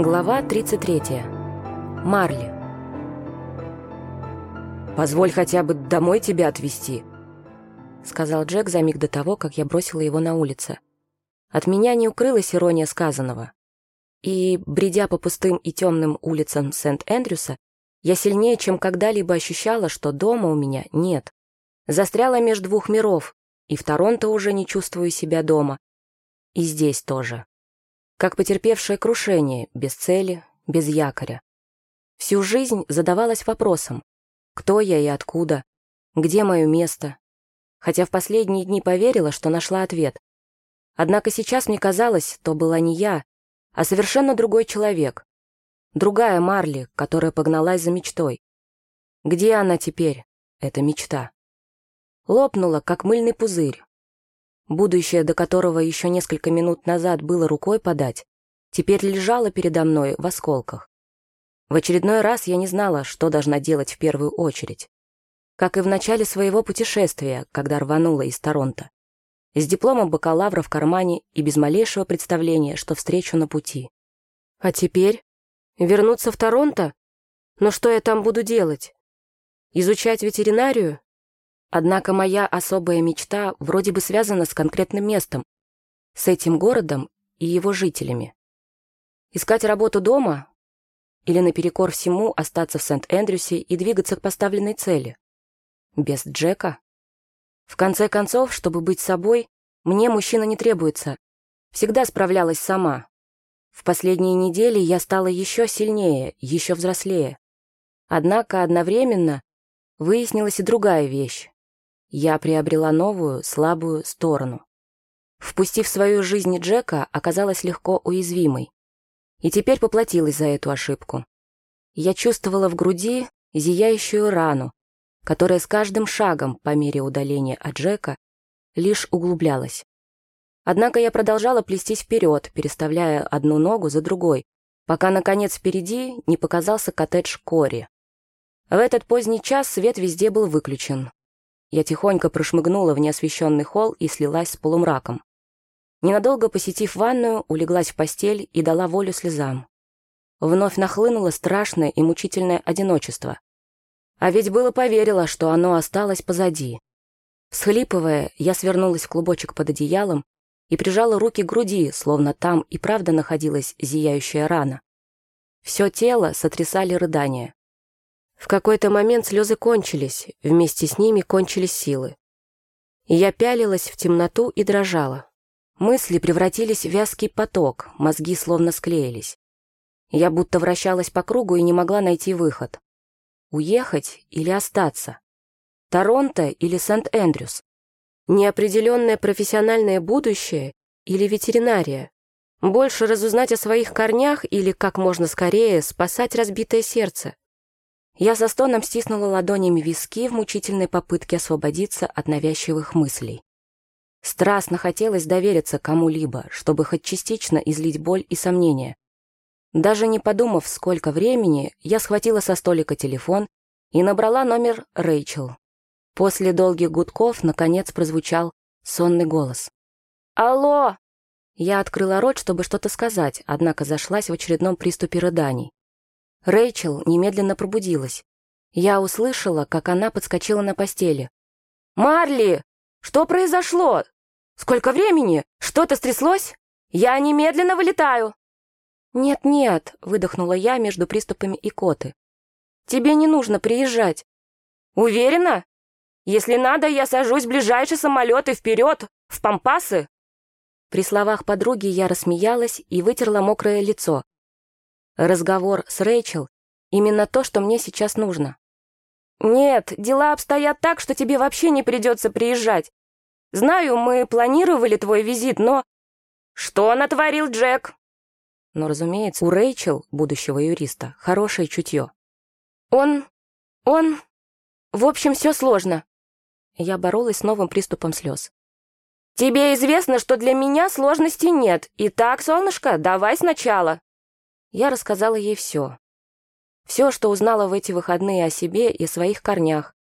Глава 33. Марли. «Позволь хотя бы домой тебя отвезти», — сказал Джек за миг до того, как я бросила его на улице. От меня не укрылась ирония сказанного. И, бредя по пустым и темным улицам Сент-Эндрюса, я сильнее, чем когда-либо ощущала, что дома у меня нет. Застряла между двух миров, и в Торонто уже не чувствую себя дома. И здесь тоже как потерпевшее крушение, без цели, без якоря. Всю жизнь задавалась вопросом, кто я и откуда, где мое место, хотя в последние дни поверила, что нашла ответ. Однако сейчас мне казалось, то была не я, а совершенно другой человек, другая Марли, которая погналась за мечтой. Где она теперь, эта мечта? Лопнула, как мыльный пузырь, Будущее, до которого еще несколько минут назад было рукой подать, теперь лежало передо мной в осколках. В очередной раз я не знала, что должна делать в первую очередь. Как и в начале своего путешествия, когда рванула из Торонто. С дипломом бакалавра в кармане и без малейшего представления, что встречу на пути. А теперь? Вернуться в Торонто? Но что я там буду делать? Изучать ветеринарию? Однако моя особая мечта вроде бы связана с конкретным местом, с этим городом и его жителями. Искать работу дома или наперекор всему остаться в Сент-Эндрюсе и двигаться к поставленной цели? Без Джека? В конце концов, чтобы быть собой, мне мужчина не требуется. Всегда справлялась сама. В последние недели я стала еще сильнее, еще взрослее. Однако одновременно выяснилась и другая вещь. Я приобрела новую, слабую сторону. Впустив в свою жизнь Джека, оказалась легко уязвимой. И теперь поплатилась за эту ошибку. Я чувствовала в груди зияющую рану, которая с каждым шагом по мере удаления от Джека лишь углублялась. Однако я продолжала плестись вперед, переставляя одну ногу за другой, пока, наконец, впереди не показался коттедж Кори. В этот поздний час свет везде был выключен, я тихонько прошмыгнула в неосвещенный холл и слилась с полумраком. Ненадолго посетив ванную, улеглась в постель и дала волю слезам. Вновь нахлынуло страшное и мучительное одиночество. А ведь было поверила, что оно осталось позади. Схлипывая, я свернулась в клубочек под одеялом и прижала руки к груди, словно там и правда находилась зияющая рана. Все тело сотрясали рыдания. В какой-то момент слезы кончились, вместе с ними кончились силы. Я пялилась в темноту и дрожала. Мысли превратились в вязкий поток, мозги словно склеились. Я будто вращалась по кругу и не могла найти выход. Уехать или остаться? Торонто или Сент-Эндрюс? Неопределенное профессиональное будущее или ветеринария? Больше разузнать о своих корнях или как можно скорее спасать разбитое сердце? Я со стоном стиснула ладонями виски в мучительной попытке освободиться от навязчивых мыслей. Страстно хотелось довериться кому-либо, чтобы хоть частично излить боль и сомнения. Даже не подумав, сколько времени, я схватила со столика телефон и набрала номер Рэйчел. После долгих гудков, наконец, прозвучал сонный голос. «Алло!» Я открыла рот, чтобы что-то сказать, однако зашлась в очередном приступе рыданий. Рэйчел немедленно пробудилась. Я услышала, как она подскочила на постели. «Марли! Что произошло? Сколько времени? Что-то стряслось? Я немедленно вылетаю!» «Нет-нет», — выдохнула я между приступами икоты. «Тебе не нужно приезжать». «Уверена? Если надо, я сажусь в ближайший самолет и вперед, в Пампасы». При словах подруги я рассмеялась и вытерла мокрое лицо. Разговор с Рэйчел — именно то, что мне сейчас нужно. «Нет, дела обстоят так, что тебе вообще не придется приезжать. Знаю, мы планировали твой визит, но...» «Что натворил Джек?» Но, разумеется, у Рэйчел, будущего юриста, хорошее чутье. «Он... он... В общем, все сложно». Я боролась с новым приступом слез. «Тебе известно, что для меня сложностей нет. Итак, солнышко, давай сначала». Я рассказала ей все. Все, что узнала в эти выходные о себе и своих корнях.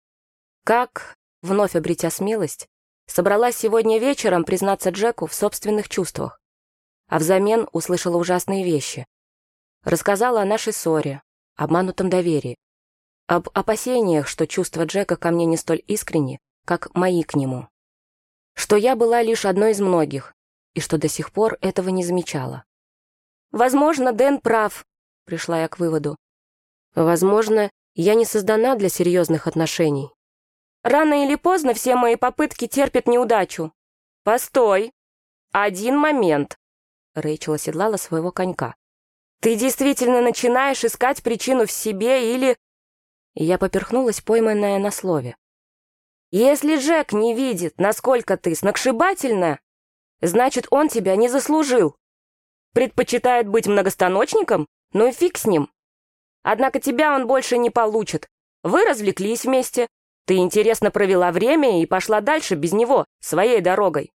Как, вновь обретя смелость, собралась сегодня вечером признаться Джеку в собственных чувствах. А взамен услышала ужасные вещи. Рассказала о нашей ссоре, обманутом доверии, об опасениях, что чувства Джека ко мне не столь искренни, как мои к нему. Что я была лишь одной из многих, и что до сих пор этого не замечала. «Возможно, Дэн прав», — пришла я к выводу. «Возможно, я не создана для серьезных отношений. Рано или поздно все мои попытки терпят неудачу. Постой! Один момент!» Рэйчел оседлала своего конька. «Ты действительно начинаешь искать причину в себе или...» Я поперхнулась, пойманная на слове. «Если Джек не видит, насколько ты сногсшибательна, значит, он тебя не заслужил. Предпочитает быть многостаночником? Ну и фиг с ним. Однако тебя он больше не получит. Вы развлеклись вместе. Ты интересно провела время и пошла дальше без него, своей дорогой.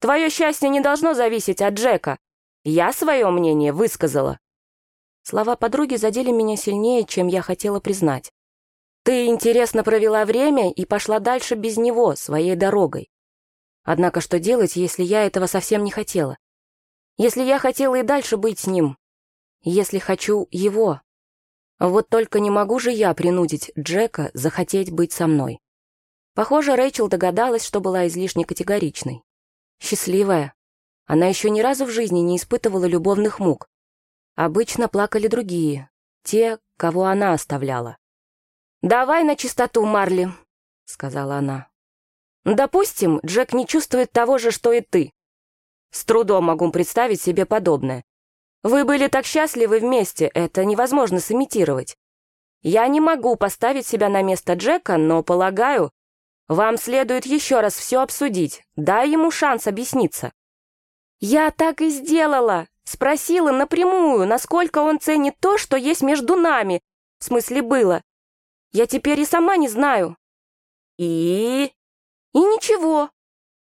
Твое счастье не должно зависеть от Джека. Я свое мнение высказала. Слова подруги задели меня сильнее, чем я хотела признать. Ты интересно провела время и пошла дальше без него, своей дорогой. Однако что делать, если я этого совсем не хотела? Если я хотела и дальше быть с ним? Если хочу его? Вот только не могу же я принудить Джека захотеть быть со мной. Похоже, Рэйчел догадалась, что была излишне категоричной. Счастливая. Она еще ни разу в жизни не испытывала любовных мук. Обычно плакали другие, те, кого она оставляла. «Давай на чистоту, Марли», — сказала она. «Допустим, Джек не чувствует того же, что и ты. С трудом могу представить себе подобное. Вы были так счастливы вместе, это невозможно сымитировать. Я не могу поставить себя на место Джека, но, полагаю, вам следует еще раз все обсудить, дай ему шанс объясниться». «Я так и сделала!» Спросила напрямую, насколько он ценит то, что есть между нами. В смысле, было. Я теперь и сама не знаю. И... И ничего.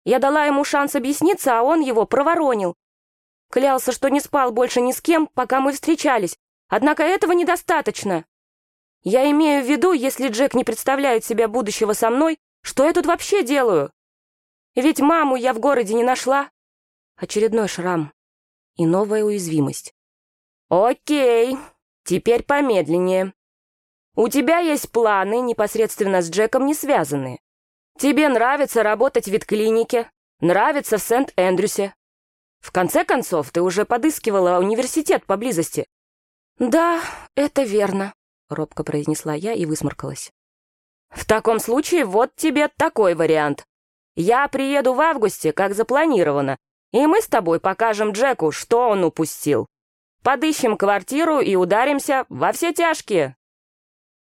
Я дала ему шанс объясниться, а он его проворонил. Клялся, что не спал больше ни с кем, пока мы встречались. Однако этого недостаточно. Я имею в виду, если Джек не представляет себя будущего со мной, что я тут вообще делаю? Ведь маму я в городе не нашла. Очередной шрам и новая уязвимость. Окей, теперь помедленнее. У тебя есть планы, непосредственно с Джеком не связанные. Тебе нравится работать в ветклинике, нравится в Сент-Эндрюсе. В конце концов, ты уже подыскивала университет поблизости. Да, это верно, робко произнесла я и высморкалась. В таком случае вот тебе такой вариант. Я приеду в августе, как запланировано, и мы с тобой покажем Джеку, что он упустил. Подыщем квартиру и ударимся во все тяжкие.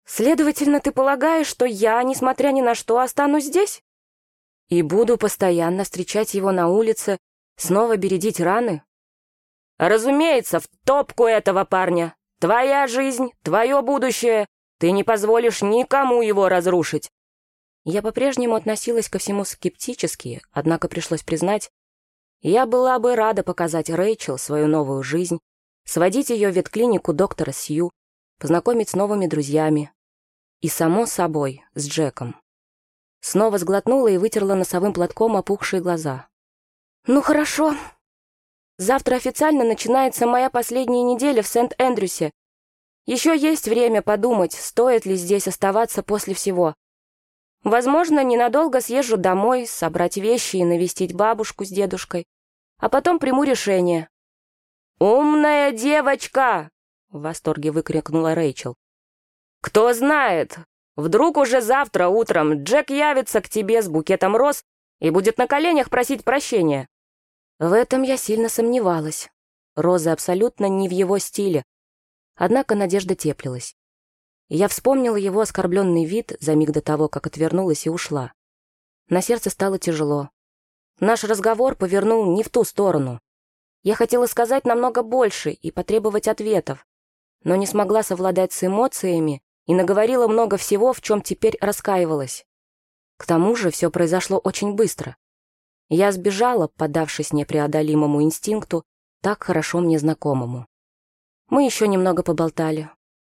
Следовательно, ты полагаешь, что я, несмотря ни на что, останусь здесь? И буду постоянно встречать его на улице, снова бередить раны? Разумеется, в топку этого парня. Твоя жизнь, твое будущее. Ты не позволишь никому его разрушить. Я по-прежнему относилась ко всему скептически, однако пришлось признать, я была бы рада показать Рэйчел свою новую жизнь, сводить ее в ветклинику доктора Сью, познакомить с новыми друзьями, и, само собой, с Джеком. Снова сглотнула и вытерла носовым платком опухшие глаза. «Ну хорошо. Завтра официально начинается моя последняя неделя в Сент-Эндрюсе. Еще есть время подумать, стоит ли здесь оставаться после всего. Возможно, ненадолго съезжу домой, собрать вещи и навестить бабушку с дедушкой, а потом приму решение». «Умная девочка!» — в восторге выкрикнула Рэйчел. «Кто знает, вдруг уже завтра утром Джек явится к тебе с букетом роз и будет на коленях просить прощения». В этом я сильно сомневалась. Розы абсолютно не в его стиле. Однако надежда теплилась. Я вспомнила его оскорбленный вид за миг до того, как отвернулась и ушла. На сердце стало тяжело. Наш разговор повернул не в ту сторону. Я хотела сказать намного больше и потребовать ответов, но не смогла совладать с эмоциями и наговорила много всего, в чем теперь раскаивалась. К тому же все произошло очень быстро. Я сбежала, поддавшись непреодолимому инстинкту, так хорошо мне знакомому. Мы еще немного поболтали.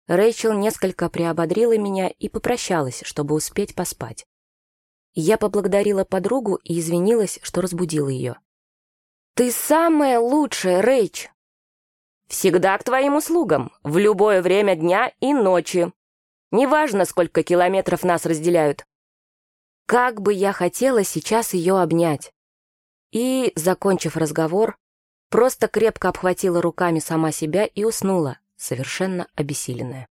Рэйчел несколько приободрила меня и попрощалась, чтобы успеть поспать. Я поблагодарила подругу и извинилась, что разбудила ее. «Ты самая лучшая, Рэйч!» Всегда к твоим услугам, в любое время дня и ночи. Неважно, сколько километров нас разделяют. Как бы я хотела сейчас ее обнять. И, закончив разговор, просто крепко обхватила руками сама себя и уснула, совершенно обессиленная.